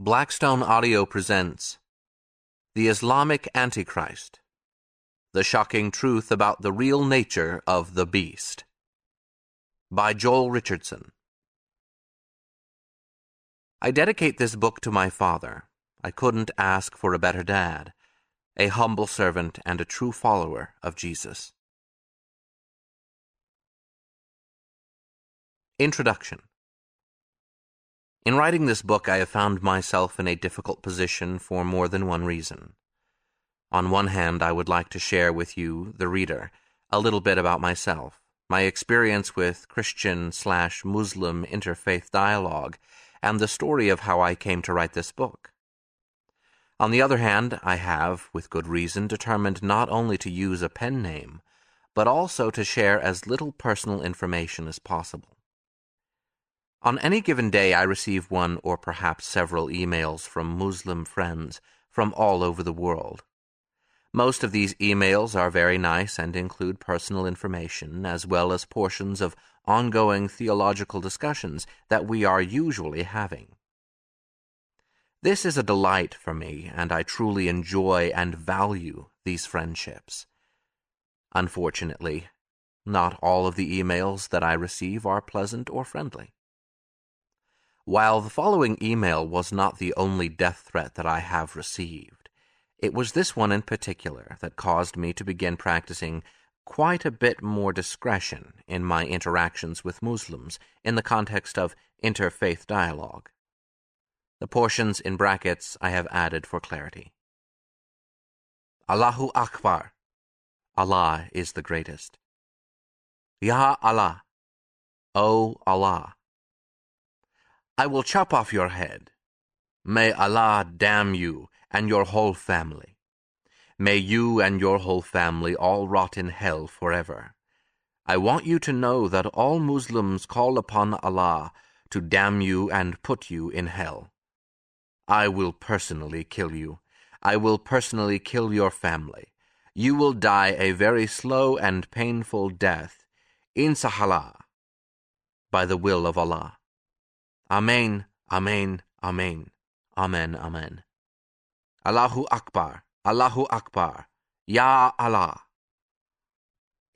Blackstone Audio presents The Islamic Antichrist The Shocking Truth About the Real Nature of the Beast by Joel Richardson. I dedicate this book to my father. I couldn't ask for a better dad, a humble servant and a true follower of Jesus. Introduction in writing this book, I have found myself in a difficult position for more than one reason. On one hand, I would like to share with you, the reader, a little bit about myself, my experience with Christian slash Muslim interfaith dialogue, and the story of how I came to write this book. On the other hand, I have, with good reason, determined not only to use a pen name, but also to share as little personal information as possible. On any given day, I receive one or perhaps several emails from Muslim friends from all over the world. Most of these emails are very nice and include personal information as well as portions of ongoing theological discussions that we are usually having. This is a delight for me, and I truly enjoy and value these friendships. Unfortunately, not all of the emails that I receive are pleasant or friendly. While the following email was not the only death threat that I have received, it was this one in particular that caused me to begin practicing quite a bit more discretion in my interactions with Muslims in the context of interfaith dialogue. The portions in brackets I have added for clarity. Allahu Akbar. Allah is the greatest. Ya Allah. O Allah. I will chop off your head. May Allah damn you and your whole family. May you and your whole family all rot in hell forever. I want you to know that all Muslims call upon Allah to damn you and put you in hell. I will personally kill you. I will personally kill your family. You will die a very slow and painful death, in inshallah, by the will of Allah. Amen, Amen, Amen, Amen, Amen. Allahu Akbar, Allahu Akbar, Ya Allah.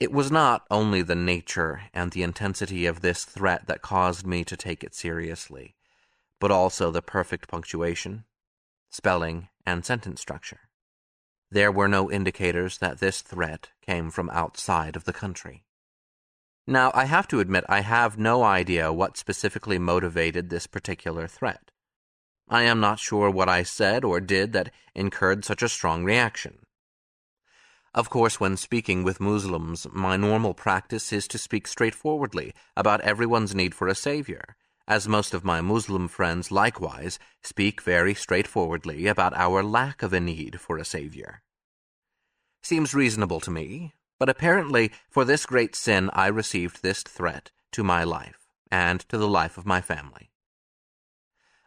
It was not only the nature and the intensity of this threat that caused me to take it seriously, but also the perfect punctuation, spelling, and sentence structure. There were no indicators that this threat came from outside of the country. Now, I have to admit, I have no idea what specifically motivated this particular threat. I am not sure what I said or did that incurred such a strong reaction. Of course, when speaking with Muslims, my normal practice is to speak straightforwardly about everyone's need for a savior, as most of my Muslim friends likewise speak very straightforwardly about our lack of a need for a savior. Seems reasonable to me, but apparently, for this great sin, I received this threat to my life and to the life of my family.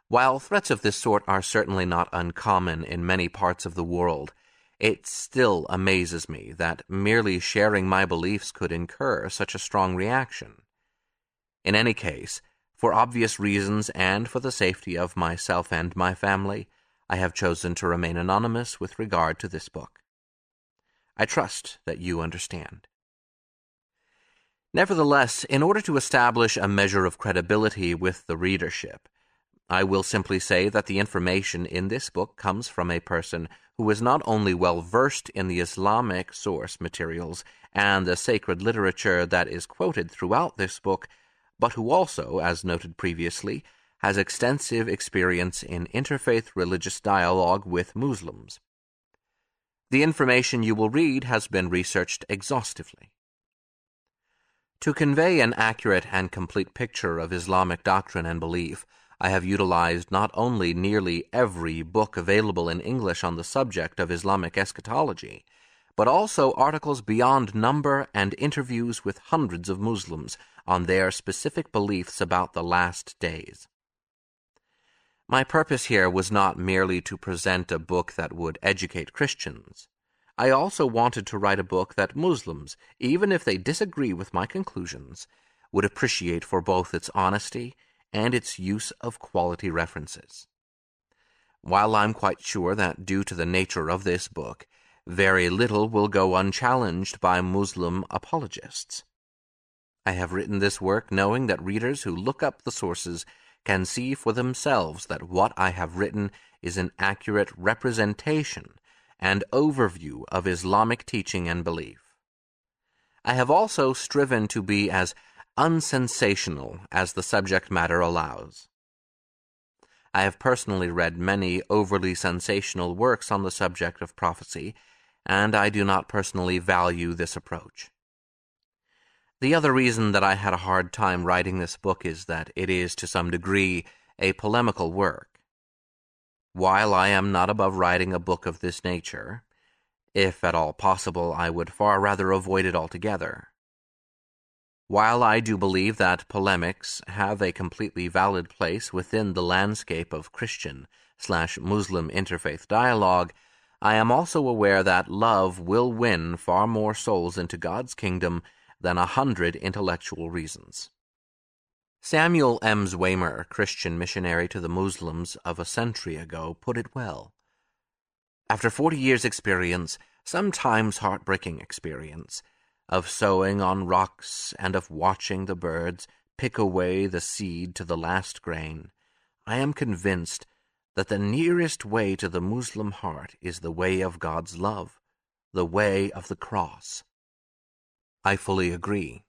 While threats of this sort are certainly not uncommon in many parts of the world, it still amazes me that merely sharing my beliefs could incur such a strong reaction. In any case, for obvious reasons and for the safety of myself and my family, I have chosen to remain anonymous with regard to this book. I trust that you understand. Nevertheless, in order to establish a measure of credibility with the readership, I will simply say that the information in this book comes from a person who is not only well versed in the Islamic source materials and the sacred literature that is quoted throughout this book, but who also, as noted previously, has extensive experience in interfaith religious dialogue with Muslims. The information you will read has been researched exhaustively. To convey an accurate and complete picture of Islamic doctrine and belief, I have utilized not only nearly every book available in English on the subject of Islamic eschatology, but also articles beyond number and interviews with hundreds of Muslims on their specific beliefs about the last days. My purpose here was not merely to present a book that would educate Christians. I also wanted to write a book that Muslims, even if they disagree with my conclusions, would appreciate for both its honesty and its use of quality references. while I'm quite sure that due to the nature of this book, very little will go unchallenged by Muslim apologists. I have written this work knowing that readers who look up the sources can see for themselves that what I have written is an accurate representation and overview of Islamic teaching and belief. I have also striven to be as unsensational as the subject matter allows. I have personally read many overly sensational works on the subject of prophecy, and I do not personally value this approach. The other reason that I had a hard time writing this book is that it is, to some degree, a polemical work. While I am not above writing a book of this nature, if at all possible, I would far rather avoid it altogether. While I do believe that polemics have a completely valid place within the landscape of Christian slash Muslim interfaith dialogue, I am also aware that love will win far more souls into God's kingdom than a hundred intellectual reasons. Samuel M. Zwemer, Christian missionary to the Muslims of a century ago, put it well. After forty years' experience, sometimes heartbreaking experience, of sowing on rocks and of watching the birds pick away the seed to the last grain, I am convinced that the nearest way to the Muslim heart is the way of God's love, the way of the cross. I fully agree.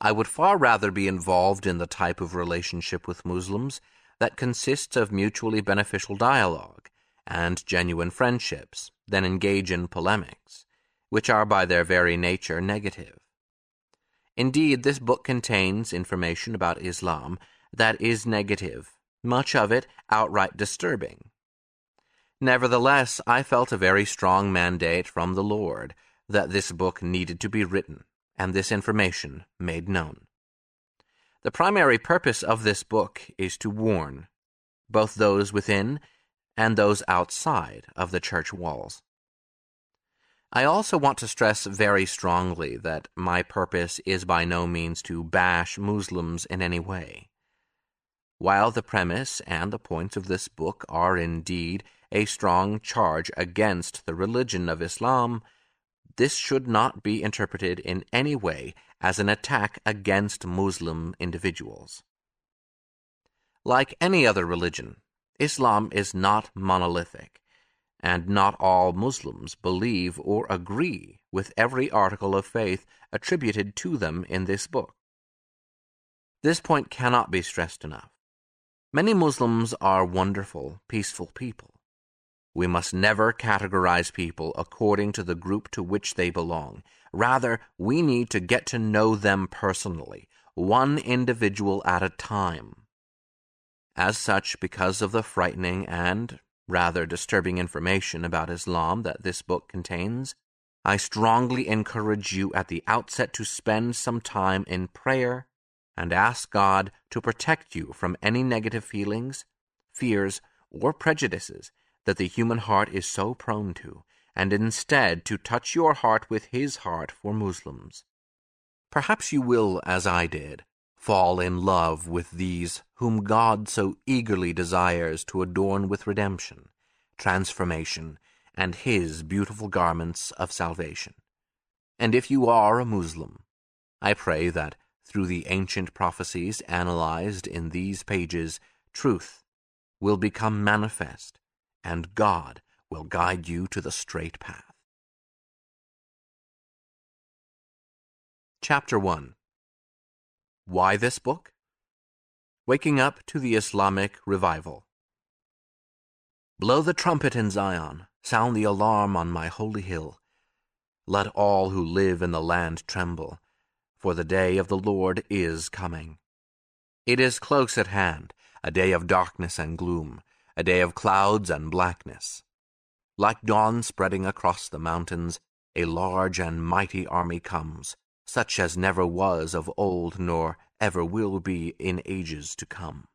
I would far rather be involved in the type of relationship with Muslims that consists of mutually beneficial dialogue and genuine friendships than engage in polemics, which are by their very nature negative. Indeed, this book contains information about Islam that is negative, much of it outright disturbing. Nevertheless, I felt a very strong mandate from the Lord that this book needed to be written and this information made known. The primary purpose of this book is to warn both those within and those outside of the church walls. I also want to stress very strongly that my purpose is by no means to bash Muslims in any way. While the premise and the points of this book are indeed a strong charge against the religion of Islam, this should not be interpreted in any way as an attack against Muslim individuals. Like any other religion, Islam is not monolithic, and not all Muslims believe or agree with every article of faith attributed to them in this book. This point cannot be stressed enough. Many Muslims are wonderful, peaceful people. We must never categorize people according to the group to which they belong. Rather, we need to get to know them personally, one individual at a time. As such, because of the frightening and rather disturbing information about Islam that this book contains, I strongly encourage you at the outset to spend some time in prayer and ask God to protect you from any negative feelings, fears, or prejudices that the human heart is so prone to, and instead to touch your heart with His heart for Muslims. Perhaps you will, as I did, fall in love with these whom God so eagerly desires to adorn with redemption, transformation, and His beautiful garments of salvation. And if you are a Muslim, I pray that through the ancient prophecies analyzed in these pages, truth will become manifest, and God will guide you to the straight path. Chapter 1 why this book? Waking Up to the Islamic Revival. Blow the trumpet in Zion, sound the alarm on my holy hill. Let all who live in the land tremble, for the day of the Lord is coming. It is close at hand, a day of darkness and gloom, a day of clouds and blackness. Like dawn spreading across the mountains, a large and mighty army comes, such as never was of old nor ever will be in ages to come.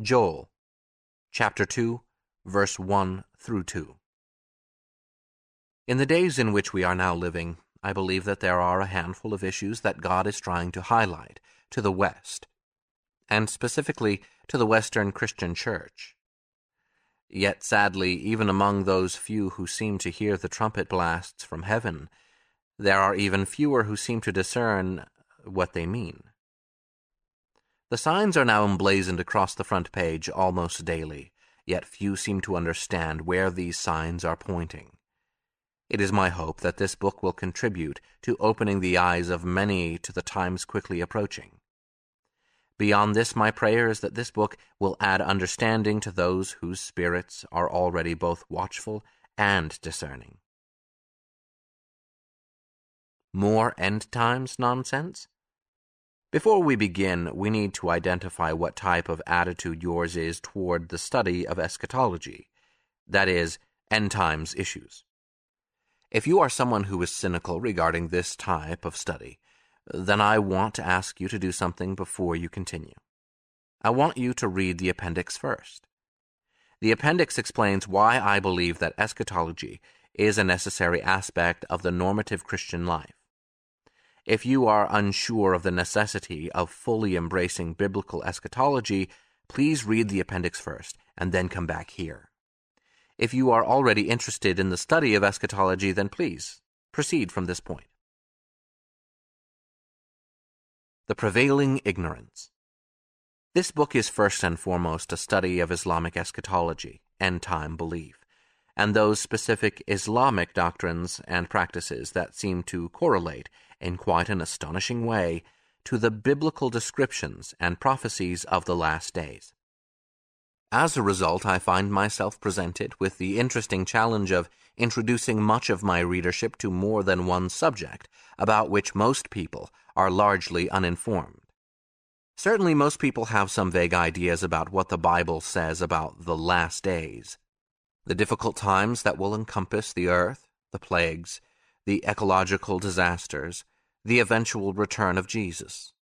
Joel chapter 2 verse 1 through 2 In the days in which we are now living, I believe that there are a handful of issues that God is trying to highlight to the West, and specifically to the Western Christian Church. Yet sadly, even among those few who seem to hear the trumpet blasts from heaven, there are even fewer who seem to discern what they mean. The signs are now emblazoned across the front page almost daily, yet few seem to understand where these signs are pointing. It is my hope that this book will contribute to opening the eyes of many to the times quickly approaching. Beyond this, my prayer is that this book will add understanding to those whose spirits are already both watchful and discerning. More end times nonsense? Before we begin, we need to identify what type of attitude yours is toward the study of eschatology, that is, end times issues. If you are someone who is cynical regarding this type of study, then I want to ask you to do something before you continue. I want you to read the appendix first. The appendix explains why I believe that eschatology is a necessary aspect of the normative Christian life. If you are unsure of the necessity of fully embracing biblical eschatology, please read the appendix first and then come back here. If you are already interested in the study of eschatology, then please proceed from this point. The Prevailing Ignorance. This book is first and foremost a study of Islamic eschatology, end time belief, and those specific Islamic doctrines and practices that seem to correlate in quite an astonishing way to the biblical descriptions and prophecies of the last days. As a result, I find myself presented with the interesting challenge of introducing much of my readership to more than one subject about which most people are largely uninformed. Certainly, most people have some vague ideas about what the Bible says about the last days, the difficult times that will encompass the earth, the plagues, the ecological disasters, the eventual return of Jesus.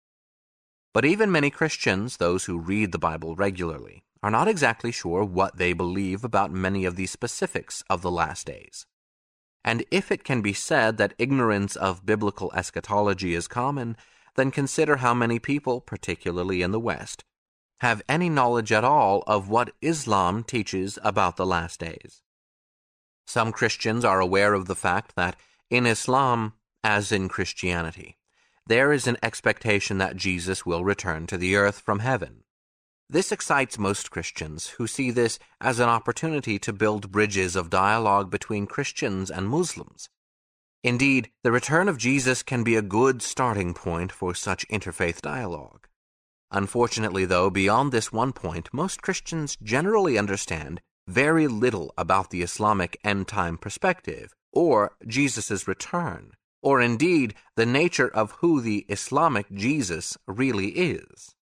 But even many Christians, those who read the Bible regularly, are not exactly sure what they believe about many of the specifics of the last days. And if it can be said that ignorance of biblical eschatology is common, then consider how many people, particularly in the West, have any knowledge at all of what Islam teaches about the last days. Some Christians are aware of the fact that in Islam, as in Christianity, there is an expectation that Jesus will return to the earth from heaven. This excites most Christians, who see this as an opportunity to build bridges of dialogue between Christians and Muslims. Indeed, the return of Jesus can be a good starting point for such interfaith dialogue. Unfortunately, though, beyond this one point, most Christians generally understand very little about the Islamic end time perspective, or Jesus' return, or indeed the nature of who the Islamic Jesus really is.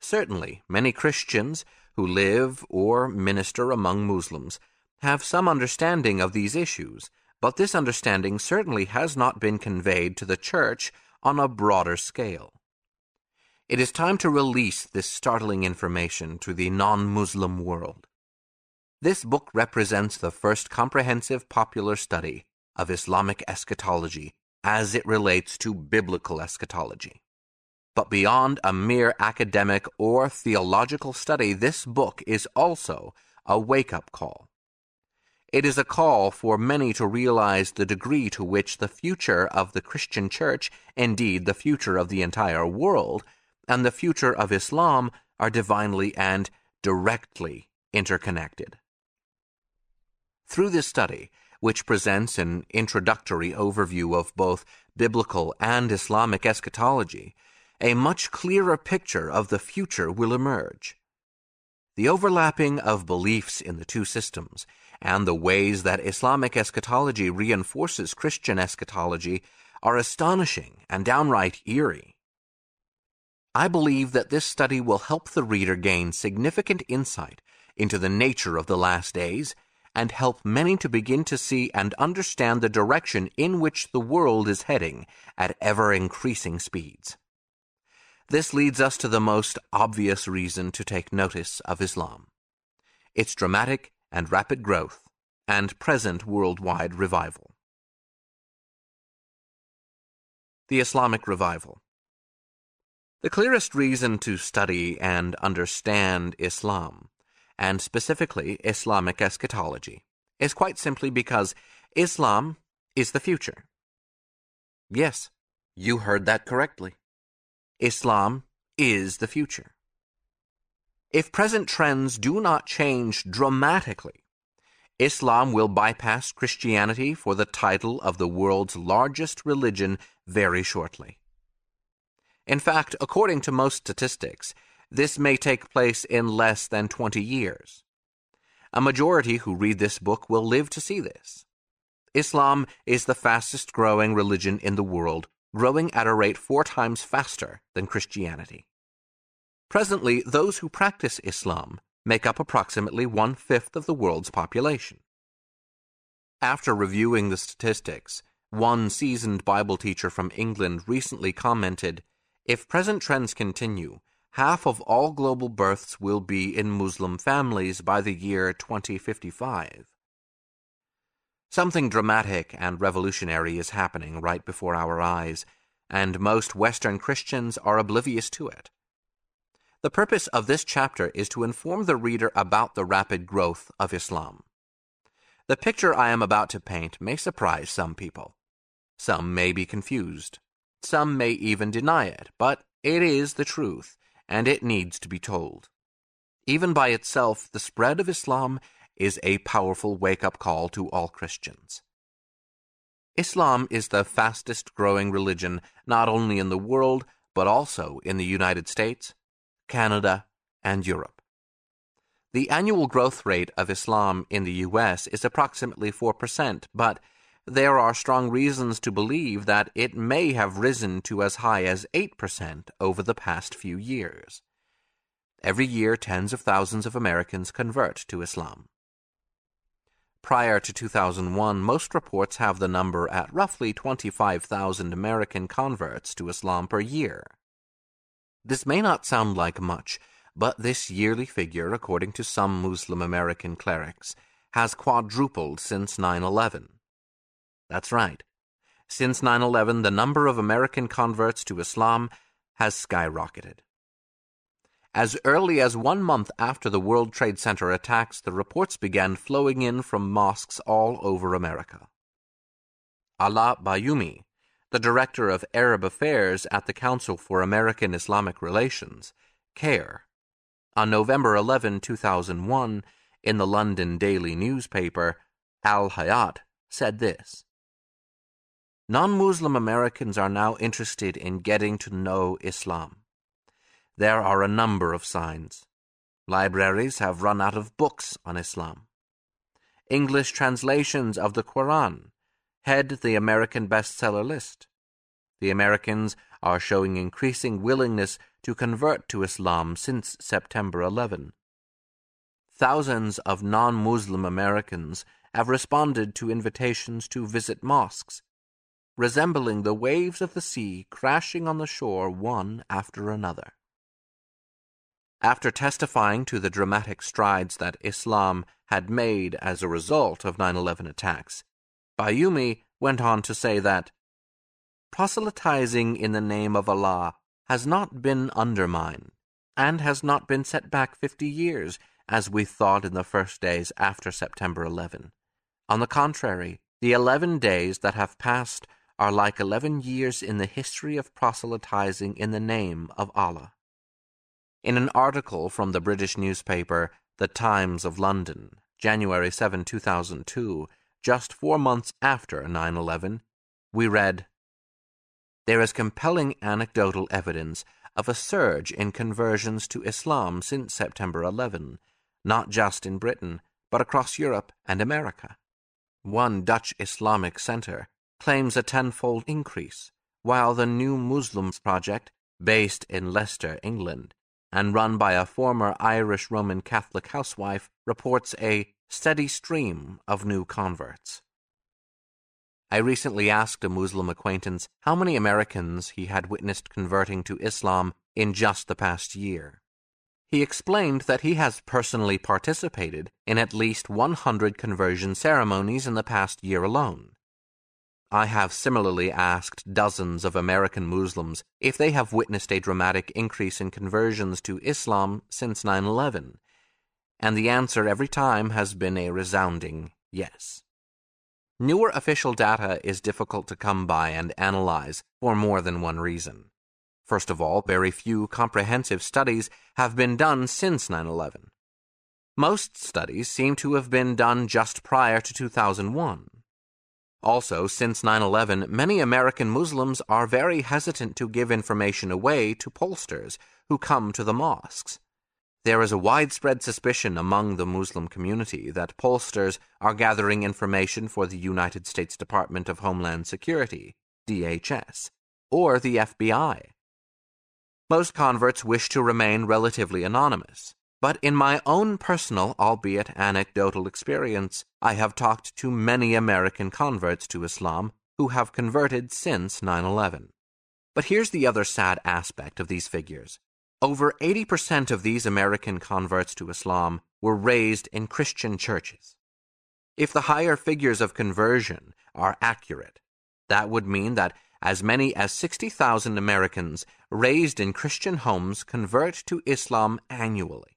Certainly, many Christians who live or minister among Muslims have some understanding of these issues, but this understanding certainly has not been conveyed to the Church on a broader scale. It is time to release this startling information to the non Muslim world. This book represents the first comprehensive popular study of Islamic eschatology as it relates to biblical eschatology. But beyond a mere academic or theological study, this book is also a wake up call. It is a call for many to realize the degree to which the future of the Christian church, indeed the future of the entire world, and the future of Islam are divinely and directly interconnected. Through this study, which presents an introductory overview of both biblical and Islamic eschatology, a much clearer picture of the future will emerge. The overlapping of beliefs in the two systems and the ways that Islamic eschatology reinforces Christian eschatology are astonishing and downright eerie. I believe that this study will help the reader gain significant insight into the nature of the last days and help many to begin to see and understand the direction in which the world is heading at ever increasing speeds. This leads us to the most obvious reason to take notice of Islam its dramatic and rapid growth and present worldwide revival. The Islamic Revival. The clearest reason to study and understand Islam, and specifically Islamic eschatology, is quite simply because Islam is the future. Yes, you heard that correctly. Islam is the future. If present trends do not change dramatically, Islam will bypass Christianity for the title of the world's largest religion very shortly. In fact, according to most statistics, this may take place in less than 20 years. A majority who read this book will live to see this. Islam is the fastest growing religion in the world, growing at a rate four times faster than Christianity. Presently, those who practice Islam make up approximately one fifth of the world's population. After reviewing the statistics, one seasoned Bible teacher from England recently commented If present trends continue, half of all global births will be in Muslim families by the year 2055. Something dramatic and revolutionary is happening right before our eyes, and most Western Christians are oblivious to it. The purpose of this chapter is to inform the reader about the rapid growth of Islam. The picture I am about to paint may surprise some people. Some may be confused. Some may even deny it, but it is the truth, and it needs to be told. Even by itself, the spread of Islam is a powerful wake up call to all Christians. Islam is the fastest growing religion not only in the world, but also in the United States, Canada, and Europe. The annual growth rate of Islam in the U.S. is approximately 4%, but there are strong reasons to believe that it may have risen to as high as 8% over the past few years. Every year, tens of thousands of Americans convert to Islam. Prior to 2001, most reports have the number at roughly 25,000 American converts to Islam per year. This may not sound like much, but this yearly figure, according to some Muslim American clerics, has quadrupled since 9 11. That's right. Since 9 11, the number of American converts to Islam has skyrocketed. As early as one month after the World Trade Center attacks, the reports began flowing in from mosques all over America. Alaa Bayoumi, the director of Arab Affairs at the Council for American Islamic Relations, CAIR, on November 11, 2001, in the London daily newspaper Al Hayat, said this Non Muslim Americans are now interested in getting to know Islam. There are a number of signs. Libraries have run out of books on Islam. English translations of the Quran head the American bestseller list. The Americans are showing increasing willingness to convert to Islam since September 11. Thousands of non Muslim Americans have responded to invitations to visit mosques, resembling the waves of the sea crashing on the shore one after another. After testifying to the dramatic strides that Islam had made as a result of 9 11 attacks, Bayoumi went on to say that proselytizing in the name of Allah has not been undermined and has not been set back 50 years as we thought in the first days after September 11. On the contrary, the 11 days that have passed are like 11 years in the history of proselytizing in the name of Allah. In an article from the British newspaper The Times of London, January 7, 2002, just four months after 9 11, we read There is compelling anecdotal evidence of a surge in conversions to Islam since September 11, not just in Britain, but across Europe and America. One Dutch Islamic center claims a tenfold increase, while the New Muslims Project, based in Leicester, England, and run by a former Irish Roman Catholic housewife, reports a steady stream of new converts. I recently asked a Muslim acquaintance how many Americans he had witnessed converting to Islam in just the past year. He explained that he has personally participated in at least 100 conversion ceremonies in the past year alone. I have similarly asked dozens of American Muslims if they have witnessed a dramatic increase in conversions to Islam since 9 11, and the answer every time has been a resounding yes. Newer official data is difficult to come by and analyze for more than one reason. First of all, very few comprehensive studies have been done since 9 11. Most studies seem to have been done just prior to 2001. Also, since 9 11, many American Muslims are very hesitant to give information away to pollsters who come to the mosques. There is a widespread suspicion among the Muslim community that pollsters are gathering information for the United States Department of Homeland Security, DHS, or the FBI. Most converts wish to remain relatively anonymous, but in my own personal, albeit anecdotal experience, I have talked to many American converts to Islam who have converted since 9 11. But here's the other sad aspect of these figures. Over 80% of these American converts to Islam were raised in Christian churches. If the higher figures of conversion are accurate, that would mean that as many as 60,000 Americans raised in Christian homes convert to Islam annually.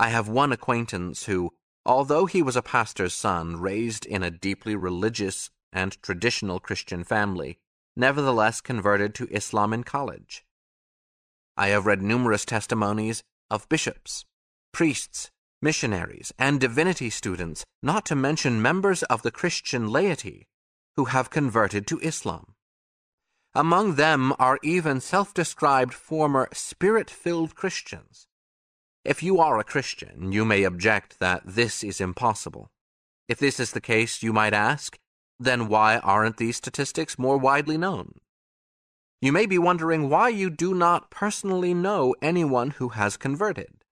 I have one acquaintance who, although he was a pastor's son raised in a deeply religious and traditional Christian family, nevertheless converted to Islam in college. I have read numerous testimonies of bishops, priests, missionaries, and divinity students, not to mention members of the Christian laity, who have converted to Islam. Among them are even self described former spirit filled Christians. If you are a Christian, you may object that this is impossible. If this is the case, you might ask, then why aren't these statistics more widely known? You may be wondering why you do not personally know anyone who has converted.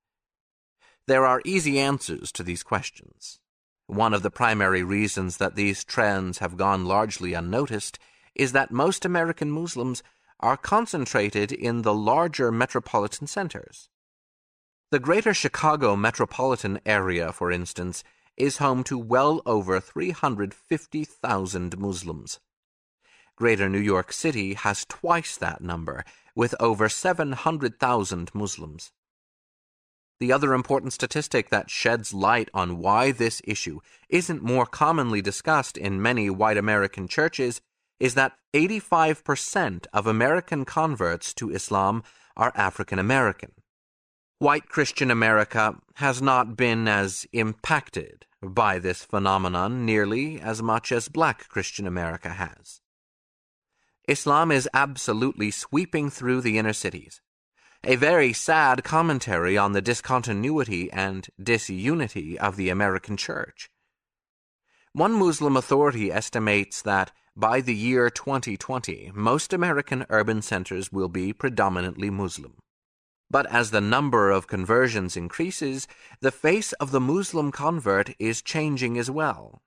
There are easy answers to these questions. One of the primary reasons that these trends have gone largely unnoticed is that most American Muslims are concentrated in the larger metropolitan centers. The greater Chicago metropolitan area, for instance, is home to well over 350,000 Muslims. Greater New York City has twice that number, with over 700,000 Muslims. The other important statistic that sheds light on why this issue isn't more commonly discussed in many white American churches is that 85% of American converts to Islam are African American. White Christian America has not been as impacted by this phenomenon nearly as much as black Christian America has. Islam is absolutely sweeping through the inner cities. A very sad commentary on the discontinuity and disunity of the American church. One Muslim authority estimates that by the year 2020, most American urban centers will be predominantly Muslim. But as the number of conversions increases, the face of the Muslim convert is changing as well.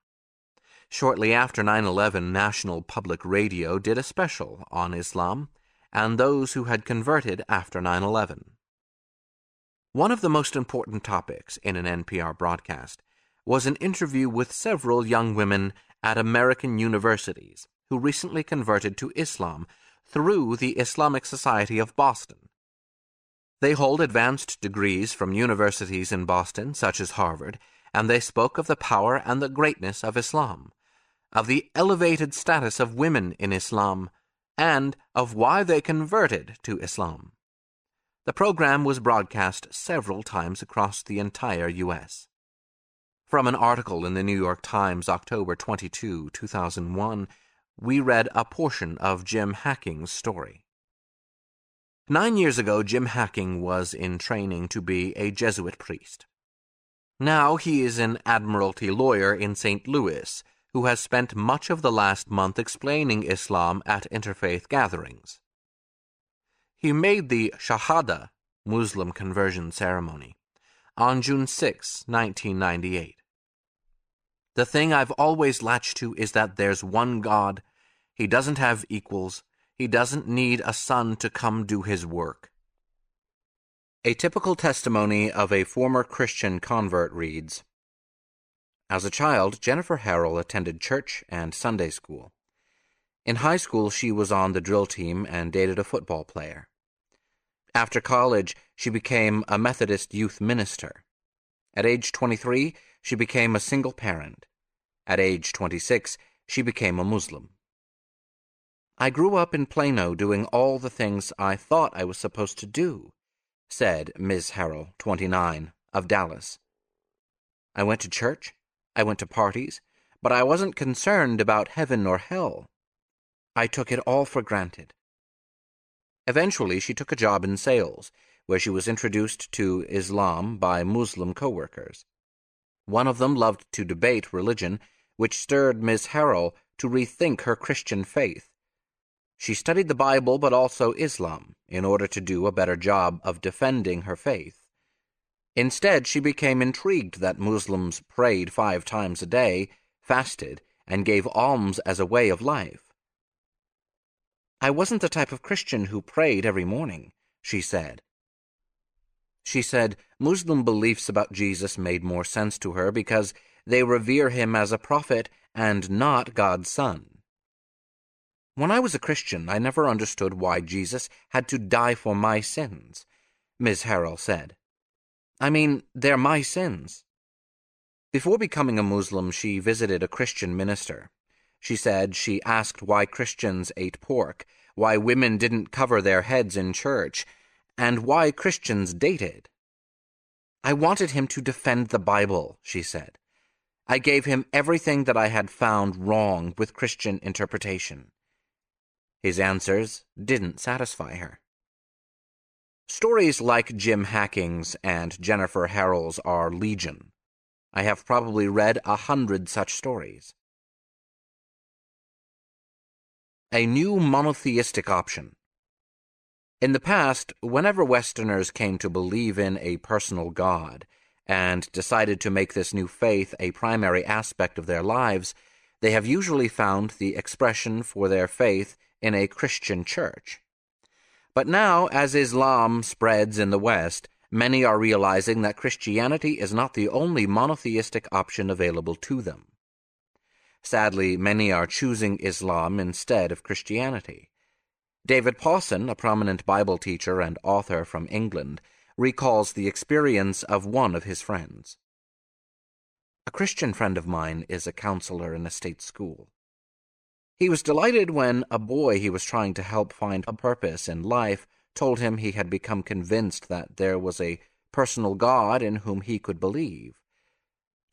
Shortly after 9 11, National Public Radio did a special on Islam and those who had converted after 9 11. One of the most important topics in an NPR broadcast was an interview with several young women at American universities who recently converted to Islam through the Islamic Society of Boston. They hold advanced degrees from universities in Boston, such as Harvard, and they spoke of the power and the greatness of Islam of the elevated status of women in Islam, and of why they converted to Islam. The program was broadcast several times across the entire U.S. From an article in the New York Times, October 22, 2001, we read a portion of Jim Hacking's story. Nine years ago, Jim Hacking was in training to be a Jesuit priest. Now he is an admiralty lawyer in St. Louis who has spent much of the last month explaining Islam at interfaith gatherings. He made the Shahada, Muslim conversion ceremony, on June 6, 1998. The thing I've always latched to is that there's one God. He doesn't have equals. He doesn't need a son to come do his work. A typical testimony of a former Christian convert reads as a child, Jennifer Harrell attended church and Sunday school. In high school, she was on the drill team and dated a football player. After college, she became a Methodist youth minister. At age 23, she became a single parent. At age 26, she became a Muslim. I grew up in Plano doing all the things I thought I was supposed to do, said Ms. Harrell, 29, of Dallas. I went to church, I went to parties, but I wasn't concerned about heaven or hell. I took it all for granted. Eventually, she took a job in sales, where she was introduced to Islam by Muslim coworkers. One of them loved to debate religion, which stirred Miss Harrell to rethink her Christian faith. She studied the Bible but also Islam in order to do a better job of defending her faith. Instead, she became intrigued that Muslims prayed five times a day, fasted, and gave alms as a way of life. I wasn't the type of Christian who prayed every morning, she said. She said Muslim beliefs about Jesus made more sense to her because they revere him as a prophet and not God's son. When I was a Christian, I never understood why Jesus had to die for my sins, Miss Harrell said. I mean, they're my sins. Before becoming a Muslim, she visited a Christian minister. She said she asked why Christians ate pork, why women didn't cover their heads in church, and why Christians dated. I wanted him to defend the Bible, she said. I gave him everything that I had found wrong with Christian interpretation. His answers didn't satisfy her. Stories like Jim Hacking's and Jennifer Harrell's are legion. I have probably read a hundred such stories. A new monotheistic option. In the past, whenever Westerners came to believe in a personal God and decided to make this new faith a primary aspect of their lives, they have usually found the expression for their faith in a Christian church. But now, as Islam spreads in the West, many are realizing that Christianity is not the only monotheistic option available to them. Sadly, many are choosing Islam instead of Christianity. David Pawson, a prominent Bible teacher and author from England, recalls the experience of one of his friends. A Christian friend of mine is a counselor in a state school. He was delighted when a boy he was trying to help find a purpose in life told him he had become convinced that there was a personal God in whom he could believe.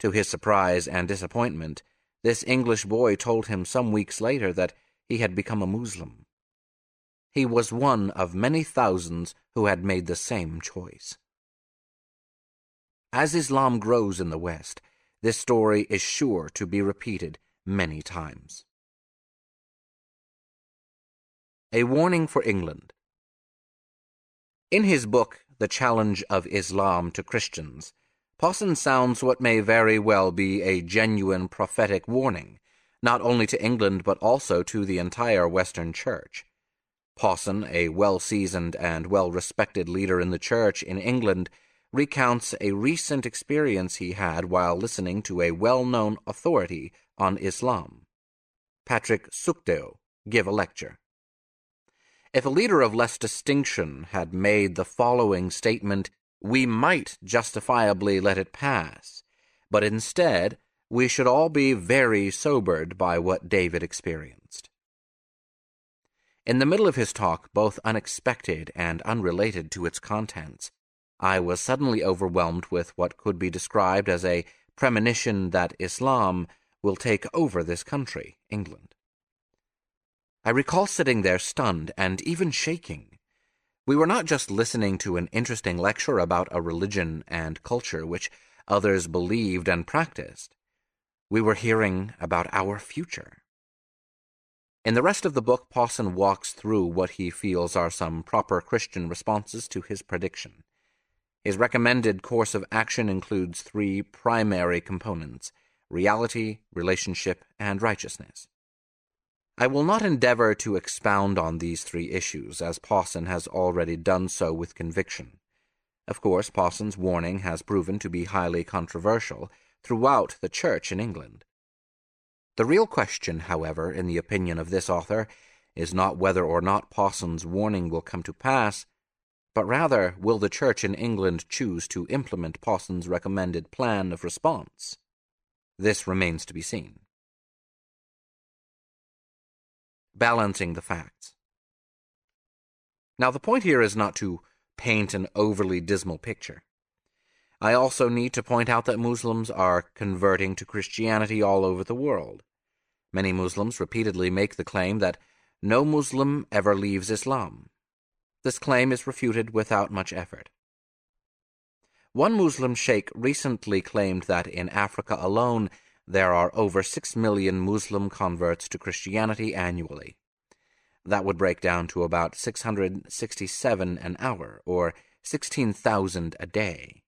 To his surprise and disappointment, this English boy told him some weeks later that he had become a Muslim. He was one of many thousands who had made the same choice. As Islam grows in the West, this story is sure to be repeated many times. A Warning for England In his book, The Challenge of Islam to Christians, Pawson sounds what may very well be a genuine prophetic warning, not only to England but also to the entire Western Church. Pawson, a well seasoned and well respected leader in the Church in England, recounts a recent experience he had while listening to a well known authority on Islam, Patrick Sookhdeo, give a lecture. If a leader of less distinction had made the following statement, we might justifiably let it pass, but instead we should all be very sobered by what David experienced. In the middle of his talk, both unexpected and unrelated to its contents, I was suddenly overwhelmed with what could be described as a premonition that Islam will take over this country, England. I recall sitting there stunned and even shaking we were not just listening to an interesting lecture about a religion and culture which others believed and practiced. We were hearing about our future. In the rest of the book, Pawson walks through what he feels are some proper Christian responses to his prediction. His recommended course of action includes three primary components reality, relationship, and righteousness. I will not endeavor to expound on these three issues, as Pawson has already done so with conviction. Of course, Pawson's warning has proven to be highly controversial throughout the Church in England. The real question, however, in the opinion of this author, is not whether or not Pawson's warning will come to pass, but rather will the Church in England choose to implement Pawson's recommended plan of response? This remains to be seen. Balancing the facts. Now, the point here is not to paint an overly dismal picture. I also need to point out that Muslims are converting to Christianity all over the world. Many Muslims repeatedly make the claim that no Muslim ever leaves Islam. This claim is refuted without much effort. One Muslim sheikh recently claimed that in Africa alone there are over 6 million Muslim converts to Christianity annually. That would break down to about 667 an hour, or 16,000 a day.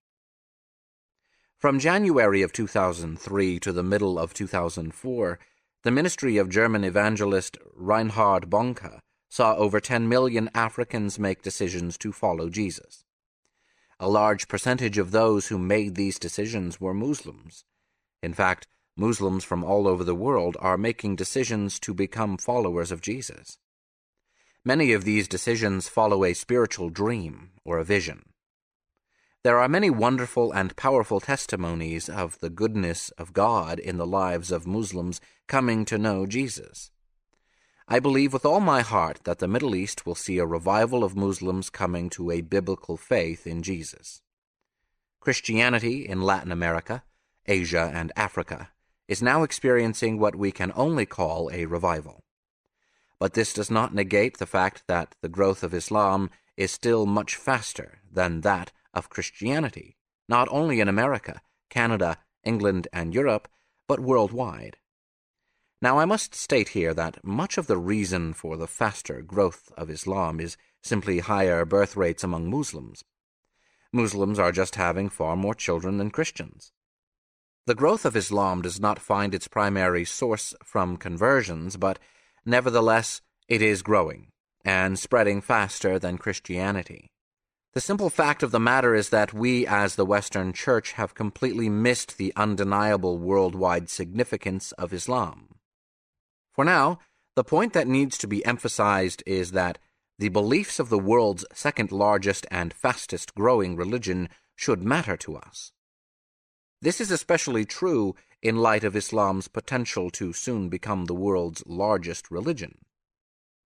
From January of 2003 to the middle of 2004, the ministry of German evangelist Reinhard Bonke saw over 10 million Africans make decisions to follow Jesus. A large percentage of those who made these decisions were Muslims. In fact, Muslims from all over the world are making decisions to become followers of Jesus. Many of these decisions follow a spiritual dream or a vision. There are many wonderful and powerful testimonies of the goodness of God in the lives of Muslims coming to know Jesus. I believe with all my heart that the Middle East will see a revival of Muslims coming to a biblical faith in Jesus. Christianity in Latin America, Asia, and Africa is now experiencing what we can only call a revival. But this does not negate the fact that the growth of Islam is still much faster than that of Christianity, not only in America, Canada, England, and Europe, but worldwide. Now, I must state here that much of the reason for the faster growth of Islam is simply higher birth rates among Muslims. Muslims are just having far more children than Christians. The growth of Islam does not find its primary source from conversions, but Nevertheless, it is growing and spreading faster than Christianity. The simple fact of the matter is that we, as the Western Church, have completely missed the undeniable worldwide significance of Islam. For now, the point that needs to be emphasized is that the beliefs of the world's second largest and fastest growing religion should matter to us. This is especially true in light of Islam's potential to soon become the world's largest religion.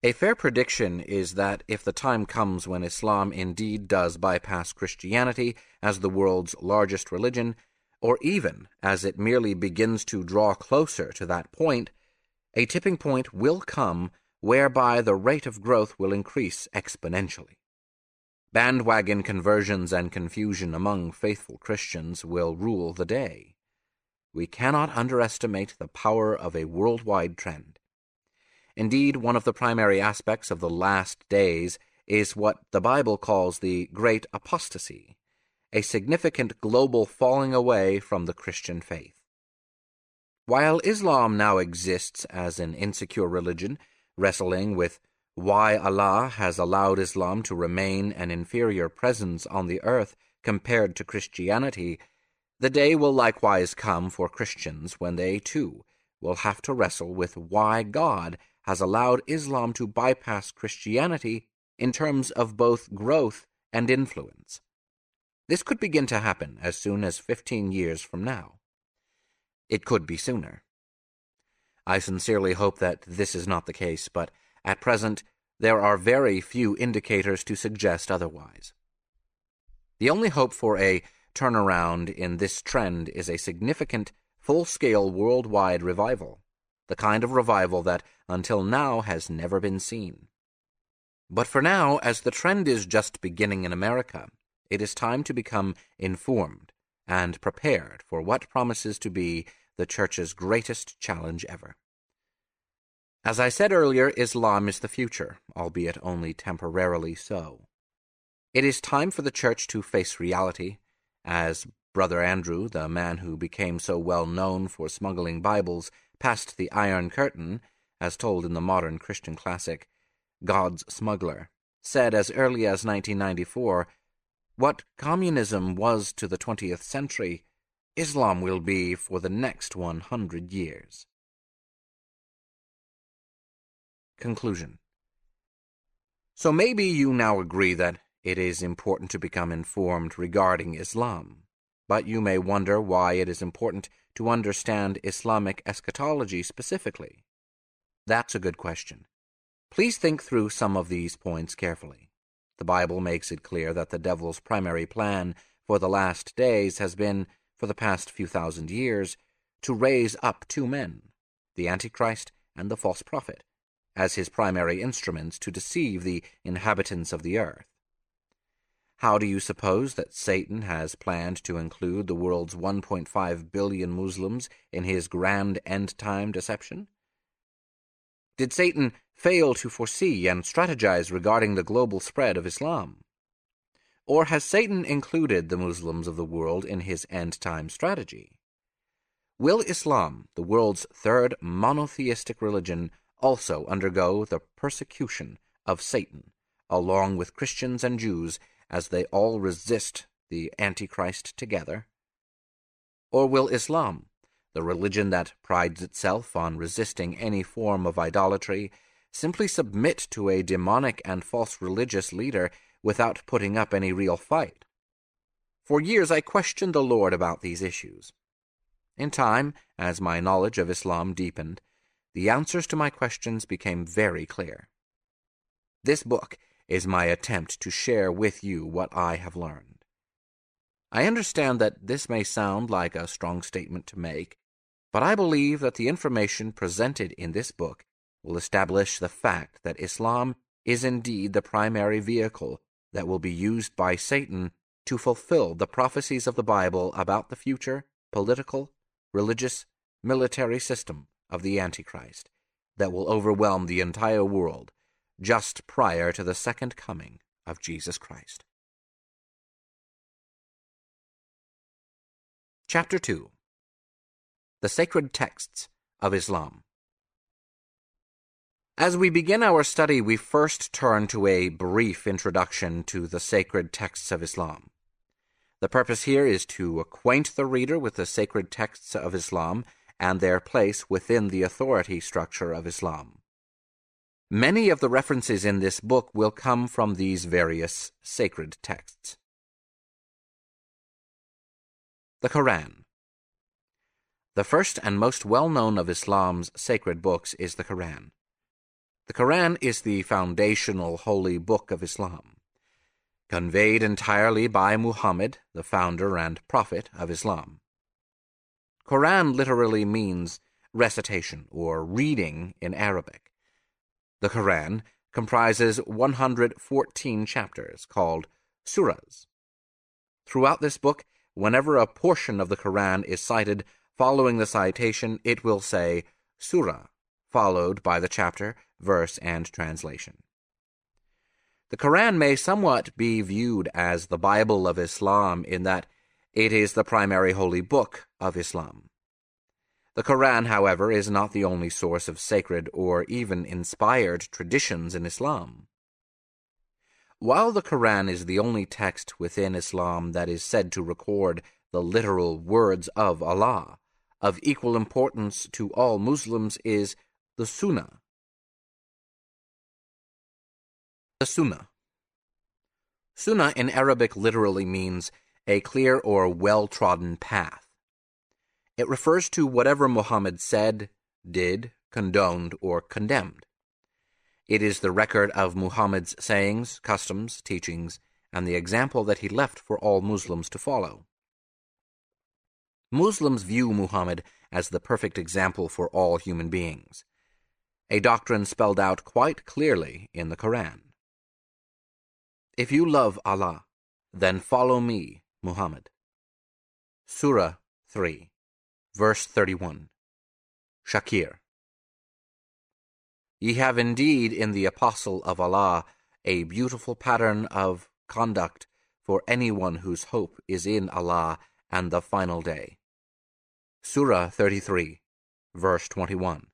A fair prediction is that if the time comes when Islam indeed does bypass Christianity as the world's largest religion, or even as it merely begins to draw closer to that point, a tipping point will come whereby the rate of growth will increase exponentially. Bandwagon conversions and confusion among faithful Christians will rule the day we cannot underestimate the power of a worldwide trend. Indeed, one of the primary aspects of the last days is what the Bible calls the Great Apostasy, a significant global falling away from the Christian faith. While Islam now exists as an insecure religion, wrestling with why Allah has allowed Islam to remain an inferior presence on the earth compared to Christianity, the day will likewise come for Christians when they, too, will have to wrestle with why God has allowed Islam to bypass Christianity in terms of both growth and influence. This could begin to happen as soon as 15 years from now. It could be sooner. I sincerely hope that this is not the case, but at present there are very few indicators to suggest otherwise. The only hope for a turnaround in this trend is a significant, full scale worldwide revival, the kind of revival that until now has never been seen. But for now, as the trend is just beginning in America, it is time to become informed and prepared for what promises to be the Church's greatest challenge ever. As I said earlier, Islam is the future, albeit only temporarily so. It is time for the Church to face reality as Brother Andrew, the man who became so well known for smuggling Bibles past the Iron Curtain, as told in the modern Christian classic, God's Smuggler, said as early as 1994 What communism was to the 20th century, Islam will be for the next 100 years. Conclusion So maybe you now agree that it is important to become informed regarding Islam, but you may wonder why it is important to understand Islamic eschatology specifically. That's a good question. Please think through some of these points carefully. The Bible makes it clear that the devil's primary plan for the last days has been, for the past few thousand years, to raise up two men, the Antichrist and the false prophet, as his primary instruments to deceive the inhabitants of the earth. How do you suppose that Satan has planned to include the world's 1.5 billion Muslims in his grand end time deception? Did Satan fail to foresee and strategize regarding the global spread of Islam? Or has Satan included the Muslims of the world in his end time strategy? Will Islam, the world's third monotheistic religion, also undergo the persecution of Satan, along with Christians and Jews, as they all resist the Antichrist together? Or will Islam, the religion that prides itself on resisting any form of idolatry, simply submit to a demonic and false religious leader without putting up any real fight? For years I questioned the Lord about these issues. In time, as my knowledge of Islam deepened, the answers to my questions became very clear. This book is my attempt to share with you what I have learned. I understand that this may sound like a strong statement to make, but I believe that the information presented in this book will establish the fact that Islam is indeed the primary vehicle that will be used by Satan to fulfill the prophecies of the Bible about the future political, religious, military system of the Antichrist that will overwhelm the entire world just prior to the second coming of Jesus Christ. Chapter 2 The Sacred Texts of Islam As we begin our study, we first turn to a brief introduction to the sacred texts of Islam. The purpose here is to acquaint the reader with the sacred texts of Islam and their place within the authority structure of Islam. Many of the references in this book will come from these various sacred texts. The Quran. The first and most well known of Islam's sacred books is the Quran. The Quran is the foundational holy book of Islam, conveyed entirely by Muhammad, the founder and prophet of Islam. Quran literally means recitation or reading in Arabic. The Quran comprises 114 chapters called surahs. Throughout this book, whenever a portion of the Quran is cited following the citation, it will say surah, followed by the chapter, verse, and translation. The Quran may somewhat be viewed as the Bible of Islam in that it is the primary holy book of Islam. The Quran, however, is not the only source of sacred or even inspired traditions in Islam. While the Quran is the only text within Islam that is said to record the literal words of Allah, of equal importance to all Muslims is the Sunnah. The Sunnah. Sunnah in Arabic literally means a clear or well trodden path. It refers to whatever Muhammad said, did, condoned, or condemned. It is the record of Muhammad's sayings, customs, teachings, and the example that he left for all Muslims to follow. Muslims view Muhammad as the perfect example for all human beings, a doctrine spelled out quite clearly in the Koran. If you love Allah, then follow me, Muhammad. Surah 3 Verse 31 Shakir Ye have indeed in the Apostle of Allah a beautiful pattern of conduct for anyone whose hope is in Allah and the final day. Surah 33, verse 21.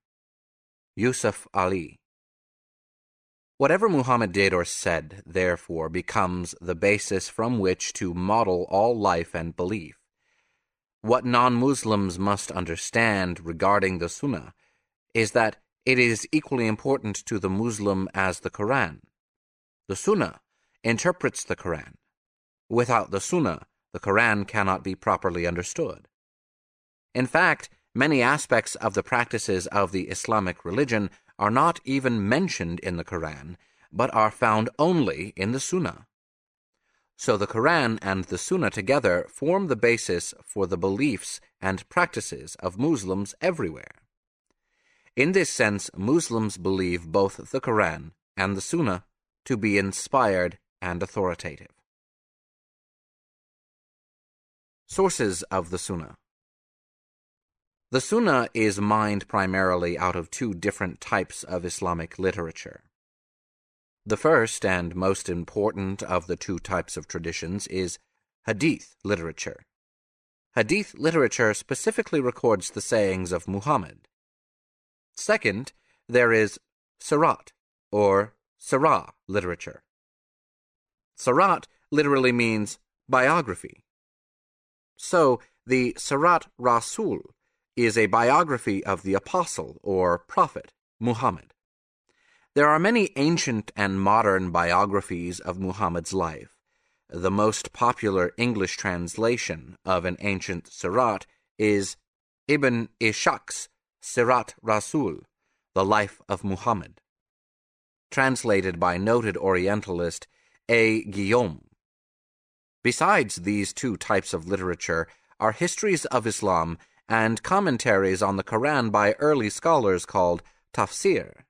Yusuf Ali. Whatever Muhammad did or said, therefore, becomes the basis from which to model all life and belief. What non Muslims must understand regarding the Sunnah is that it is equally important to the Muslim as the Quran. The Sunnah interprets the Quran. Without the Sunnah, the Quran cannot be properly understood. In fact, many aspects of the practices of the Islamic religion are not even mentioned in the Quran, but are found only in the Sunnah. So the Quran and the Sunnah together form the basis for the beliefs and practices of Muslims everywhere. In this sense, Muslims believe both the Quran and the Sunnah to be inspired and authoritative. Sources of the Sunnah The Sunnah is mined primarily out of two different types of Islamic literature. The first and most important of the two types of traditions is Hadith literature. Hadith literature specifically records the sayings of Muhammad. Second, there is Sirat, or Sirah literature. Sirat literally means biography. So, the Sirat Rasul is a biography of the apostle or prophet Muhammad. There are many ancient and modern biographies of Muhammad's life. The most popular English translation of an ancient Sirat is Ibn Ishaq's Sirat Rasul, The Life of Muhammad, translated by noted Orientalist A. Guillaume. Besides these two types of literature are histories of Islam and commentaries on the Quran by early scholars called tafsir.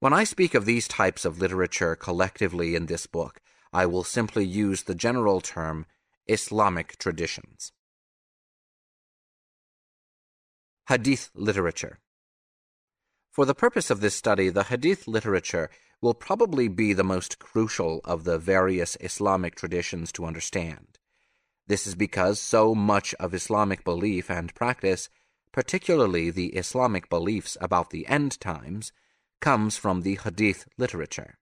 When I speak of these types of literature collectively in this book, I will simply use the general term Islamic traditions. Hadith literature. For the purpose of this study, the Hadith literature will probably be the most crucial of the various Islamic traditions to understand. This is because so much of Islamic belief and practice, particularly the Islamic beliefs about the end times, comes from the Hadith literature.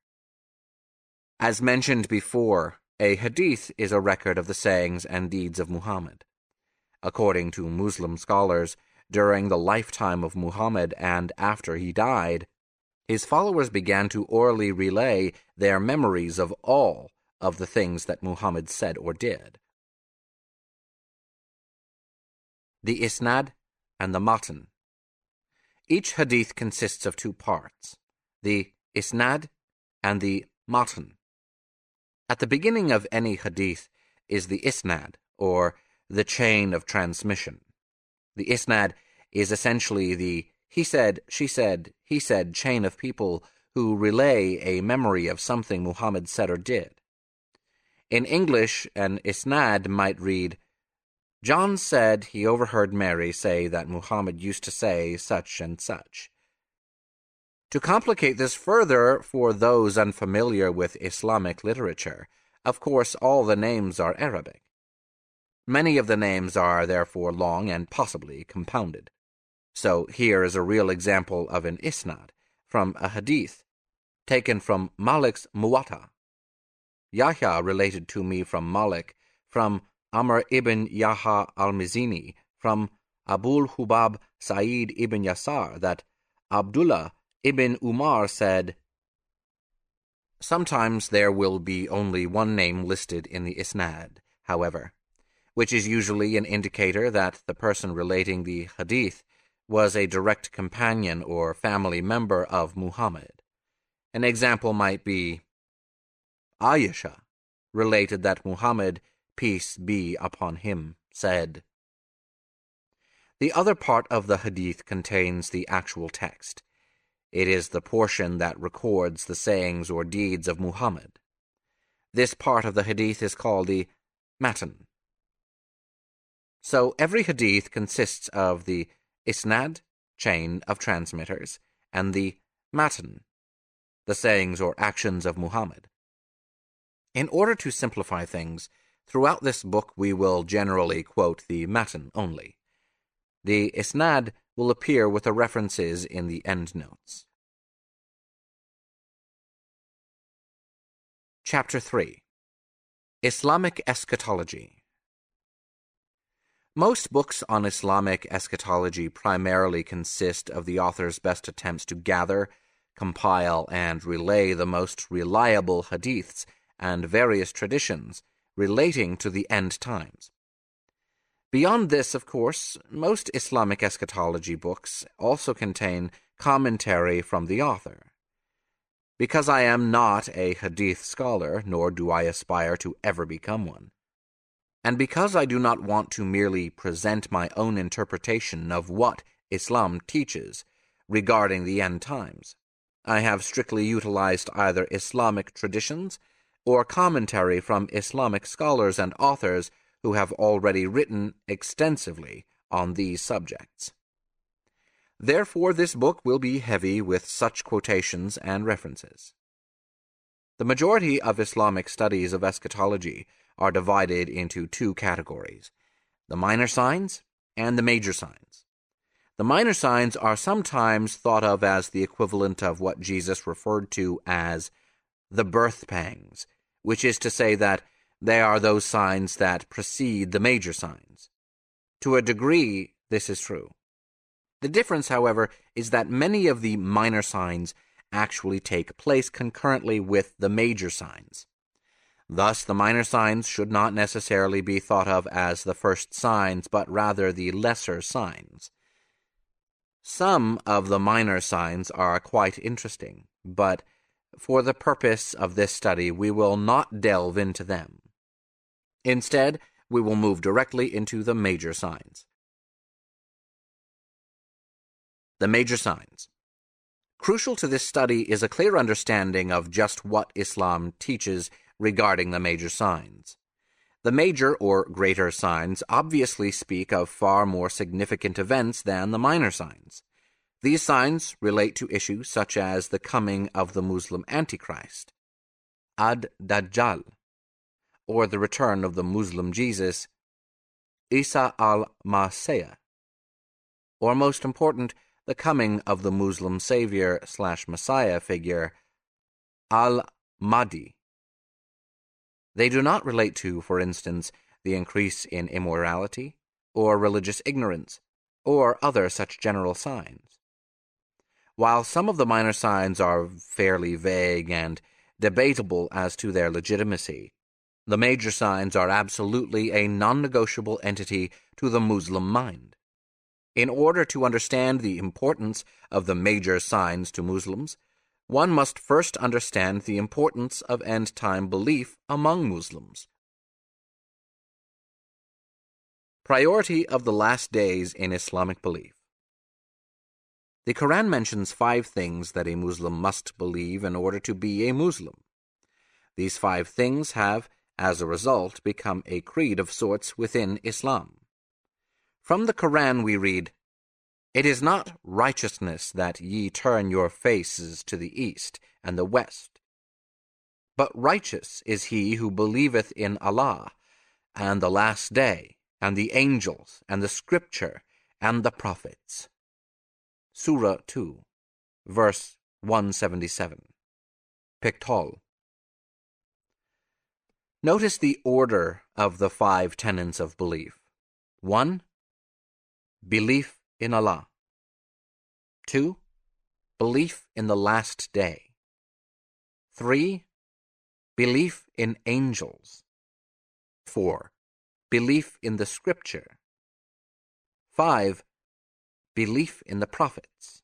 As mentioned before, a Hadith is a record of the sayings and deeds of Muhammad. According to Muslim scholars, during the lifetime of Muhammad and after he died, his followers began to orally relay their memories of all of the things that Muhammad said or did. The Isnad and the Matan each hadith consists of two parts, the isnad and the matan. At the beginning of any hadith is the isnad, or the chain of transmission. The isnad is essentially the he said, she said, he said chain of people who relay a memory of something Muhammad said or did. In English, an isnad might read, John said he overheard Mary say that Muhammad used to say such and such. To complicate this further for those unfamiliar with Islamic literature, of course all the names are Arabic. Many of the names are therefore long and possibly compounded. So here is a real example of an isnad from a hadith taken from Malik's Muwatta. Yahya related to me from Malik, from Amr ibn Yahya al-Mazini from Abul Hubab Sa'id ibn Yasar that Abdullah ibn Umar said, Sometimes there will be only one name listed in the Isnad, however, which is usually an indicator that the person relating the Hadith was a direct companion or family member of Muhammad. An example might be Ayesha related that Muhammad peace be upon him, said. The other part of the Hadith contains the actual text. It is the portion that records the sayings or deeds of Muhammad. This part of the Hadith is called the Matan. So every Hadith consists of the Isnad, chain of transmitters, and the Matan, the sayings or actions of Muhammad. In order to simplify things, Throughout this book, we will generally quote the matan only. The isnad will appear with the references in the endnotes. Chapter 3 Islamic Eschatology Most books on Islamic eschatology primarily consist of the author's best attempts to gather, compile and relay the most reliable hadiths and various traditions relating to the end times. Beyond this, of course, most Islamic eschatology books also contain commentary from the author. Because I am not a hadith scholar, nor do I aspire to ever become one, and because I do not want to merely present my own interpretation of what Islam teaches regarding the end times, I have strictly utilized either Islamic traditions or commentary from Islamic scholars and authors who have already written extensively on these subjects. Therefore, this book will be heavy with such quotations and references. The majority of Islamic studies of eschatology are divided into two categories the minor signs and the major signs. The minor signs are sometimes thought of as the equivalent of what Jesus referred to as the birth pangs, which is to say that they are those signs that precede the major signs. To a degree, this is true. The difference, however, is that many of the minor signs actually take place concurrently with the major signs. Thus, the minor signs should not necessarily be thought of as the first signs, but rather the lesser signs. Some of the minor signs are quite interesting, but for the purpose of this study, we will not delve into them. Instead, we will move directly into the major signs. The major signs. Crucial to this study is a clear understanding of just what Islam teaches regarding the major signs. The major or greater signs obviously speak of far more significant events than the minor signs. These signs relate to issues such as the coming of the Muslim Antichrist, Ad Dajjal, or the return of the Muslim Jesus, Isa al Masih, or most important, the coming of the Muslim Savior slash Messiah figure, Al Mahdi. They do not relate to, for instance, the increase in immorality, or religious ignorance, or other such general signs. While some of the minor signs are fairly vague and debatable as to their legitimacy, the major signs are absolutely a non negotiable entity to the Muslim mind. In order to understand the importance of the major signs to Muslims, one must first understand the importance of end time belief among Muslims. Priority of the last days in Islamic belief. The Quran mentions five things that a Muslim must believe in order to be a Muslim. These five things have as a result, become a creed of sorts within Islam. From the Koran we read, It is not righteousness that ye turn your faces to the east and the west. But righteous is he who believeth in Allah, and the last day, and the angels, and the scripture, and the prophets. Surah 2, verse 177. Pickthall. Notice the order of the five tenets of belief. 1. Belief in Allah. 2. Belief in the last day. 3. Belief in angels. 4. Belief in the scripture. 5. Belief in the prophets.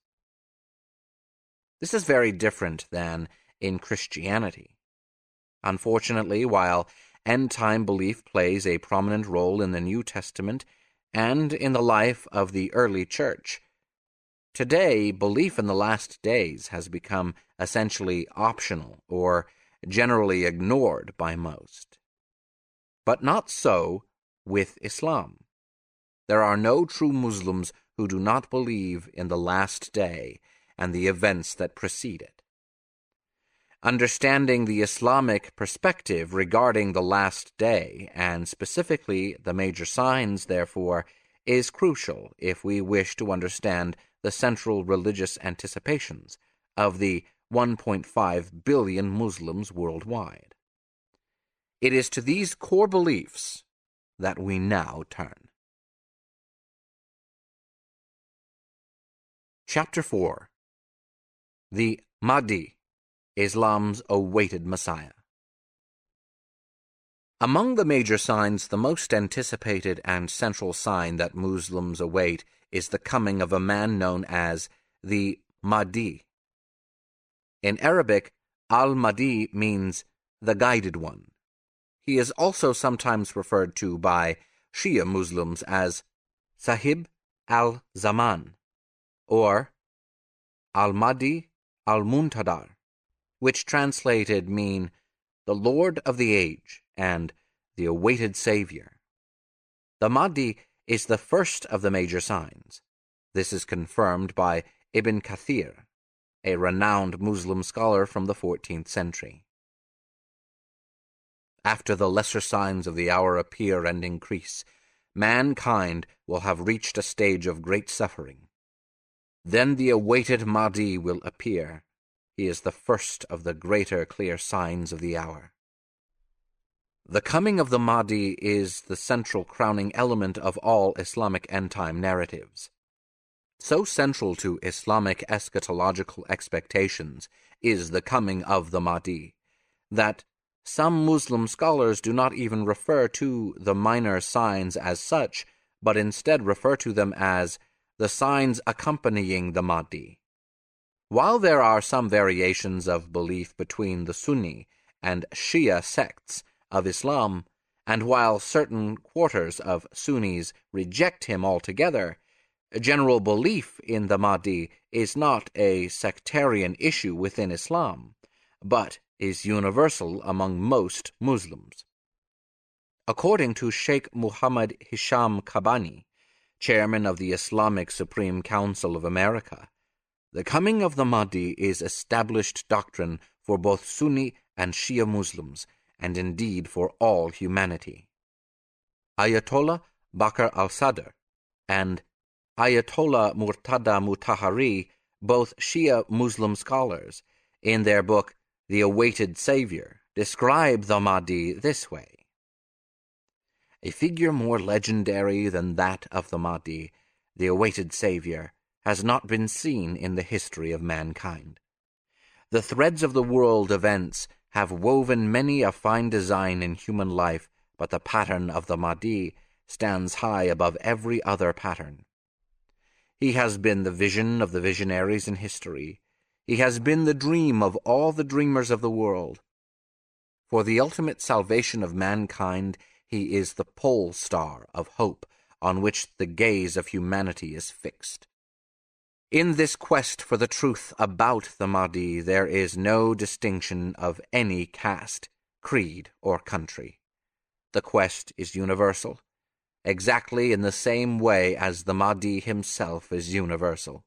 This is very different than in Christianity. Unfortunately, while end time belief plays a prominent role in the New Testament and in the life of the early church, today belief in the last days has become essentially optional or generally ignored by most. But not so with Islam. There are no true Muslims who do not believe in the last day and the events that precede it. Understanding the Islamic perspective regarding the last day, and specifically the major signs, therefore, is crucial if we wish to understand the central religious anticipations of the 1.5 billion Muslims worldwide. It is to these core beliefs that we now turn. Chapter 4 The Mahdi, Islam's awaited Messiah. Among the major signs, the most anticipated and central sign that Muslims await is the coming of a man known as the Mahdi. In Arabic, al-Mahdi means the guided one. He is also sometimes referred to by Shia Muslims as Sahib al-Zaman or al-Mahdi al-Muntadar, which translated mean the Lord of the Age and the awaited Savior. The Mahdi is the first of the major signs. This is confirmed by Ibn Kathir, a renowned Muslim scholar from the 14th century. After the lesser signs of the hour appear and increase, mankind will have reached a stage of great suffering. Then the awaited Mahdi will appear. He is the first of the greater clear signs of the hour. The coming of the Mahdi is the central crowning element of all Islamic end-time narratives. So central to Islamic eschatological expectations is the coming of the Mahdi that some Muslim scholars do not even refer to the minor signs as such, but instead refer to them as the signs accompanying the Mahdi. While there are some variations of belief between the Sunni and Shia sects, of Islam, and while certain quarters of Sunnis reject him altogether, general belief in the Mahdi is not a sectarian issue within Islam, but is universal among most Muslims. According to Sheikh Muhammad Hisham Kabbani, chairman of the Islamic Supreme Council of America, the coming of the Mahdi is established doctrine for both Sunni and Shia Muslims and indeed for all humanity. Ayatollah Baqir al-Sadr and Ayatollah Murtada Mutahhari, both Shia Muslim scholars, in their book The Awaited Savior, describe the Mahdi this way. A figure more legendary than that of the Mahdi, the awaited Savior, has not been seen in the history of mankind. The threads of the world events have woven many a fine design in human life, but the pattern of the Mahdi stands high above every other pattern. He has been the vision of the visionaries in history. He has been the dream of all the dreamers of the world. For the ultimate salvation of mankind, he is the pole star of hope on which the gaze of humanity is fixed. In this quest for the truth about the Mahdi, there is no distinction of any caste, creed, or country. The quest is universal, exactly in the same way as the Mahdi himself is universal.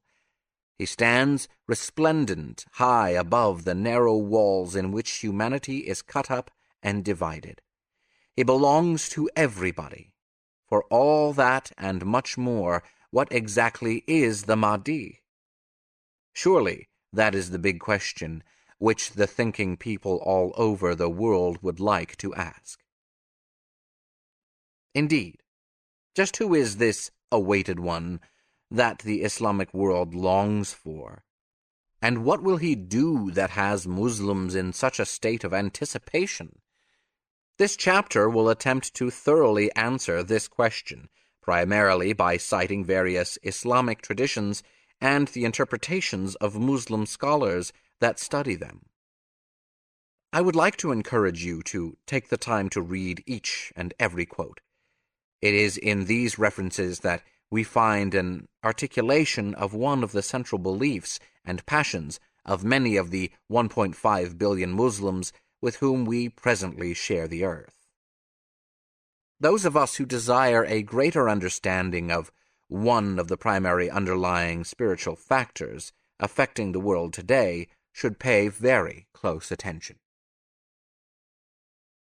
He stands resplendent high above the narrow walls in which humanity is cut up and divided. He belongs to everybody. For all that and much more, what exactly is the Mahdi? Surely that is the big question which the thinking people all over the world would like to ask. Indeed, just who is this awaited one that the Islamic world longs for? And what will he do that has Muslims in such a state of anticipation? This chapter will attempt to thoroughly answer this question, primarily by citing various Islamic traditions and the interpretations of Muslim scholars that study them. I would like to encourage you to take the time to read each and every quote. It is in these references that we find an articulation of one of the central beliefs and passions of many of the 1.5 billion Muslims with whom we presently share the earth. Those of us who desire a greater understanding of one of the primary underlying spiritual factors affecting the world today should pay very close attention.